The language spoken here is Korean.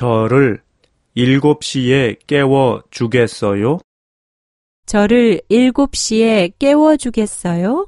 저를 7시에 깨워 주겠어요? 저를 7시에 깨워 주겠어요?